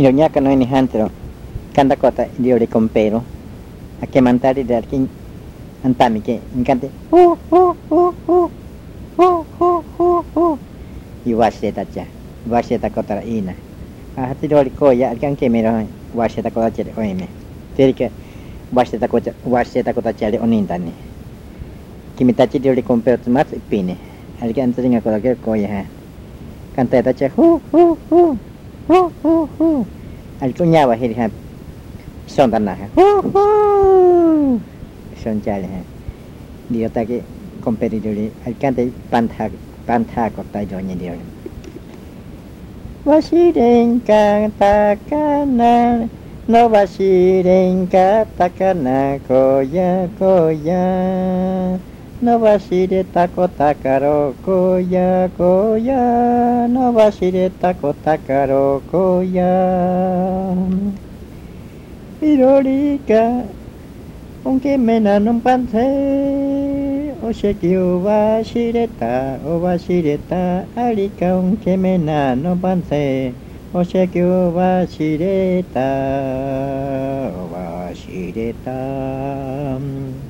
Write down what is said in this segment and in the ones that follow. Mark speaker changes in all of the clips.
Speaker 1: Ilo ñaka ini hantu hantero. Kanda kota dio le compero. A que mantari de arkin antami que encante. Uh uh uh uh. Uh uh uh uh. Y washeta cha. Washeta kota ina. A hati do le koya arkan que mero washeta kota che oime. Terika washeta kota washeta kota che onintani. Kimitachi dio le compero tumat pine. Arkan tringa kota que koya. Kanta ta cha. hu hu. uh. 알토냐와 헤리하 쏜단나하 쏜짤레하 디오타게 컴페리돌이 알칸데 반타 반타 걷다 조니 디오 와시렌카 타카나 노바시렌카 타카나 고야 고야 伸ばしれたこたかろうこやこや伸ばしれたこたかろうこやいろりかおけめなのんぱんせおしゃきおばしれたおばしれたありかおけめなのんぱんせおしゃきおばしれたおばしれた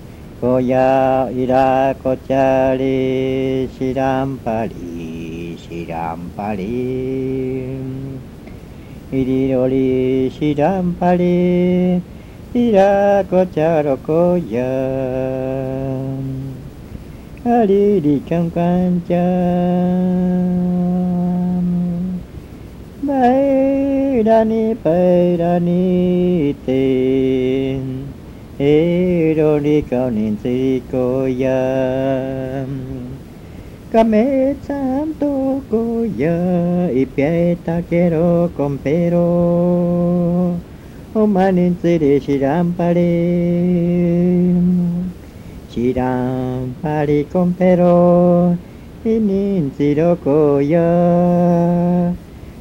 Speaker 1: Koya ira kochari shirampari shirampari Irirori shirampari ira kocharo koya Ariri kan kan chan Bairani bairani ten Erorika ninziko ya Kame santo ya Ipieta kero compero O maninzire shirampare Shirampare compero Ininziroko ya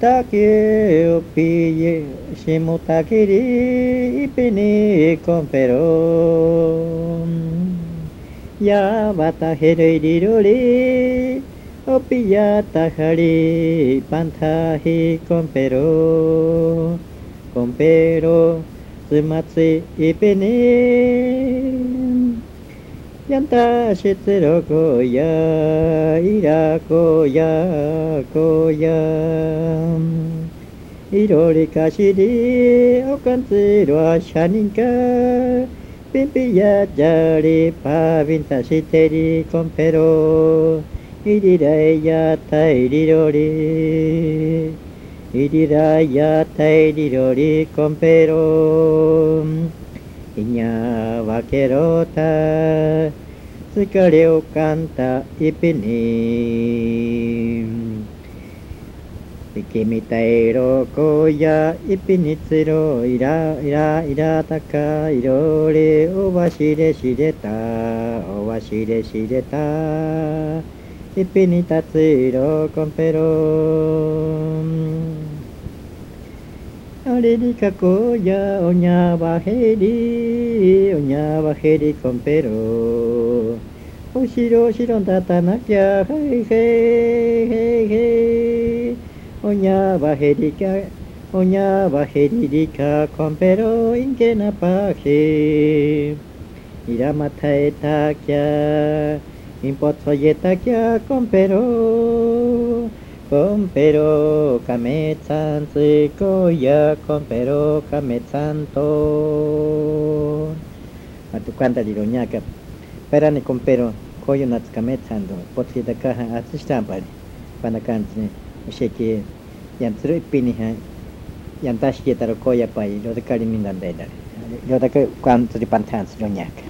Speaker 1: Takio pille, Shimutakiri, Ipini, Confero. Yabata Heroidirori, Opiyata Hari, Pantahi, Confero. Confero, Sumatsu, Ipini. やんたしつろこやいらこやこやいろりかしりおかんつろあしゃにんかピンピやじゃりパビンたしてりこんペロいりらいやたいりろりいりらいやたいりろりこんペロいにゃわけろた。疲れをかんたいっぺに雪みたいろこやいっぺにつろいらいらいらたかいろりおわしれしれた。おわしれしれた。いっぺにたついろこんぺろ di cacoya, oña bajeri, oña bajeri compero. Oshiro shiron tatanakia, hey hey hey hey. Oña bajeri ca, oña bajeri di ca compero, inkena paje. Iramatae takia, impotsoye takia compero. Compero kametzantze koya, compero kametzanto. Atucanta liroñaca. Perani compero koyo natskametzando. Potli da caja atsistampari. Panacantze. Sheki. Yantru ipiniha. Yantashi yetaro koya pai. Lo de karimindandela. Lo de cuanto de pantans liroñaca.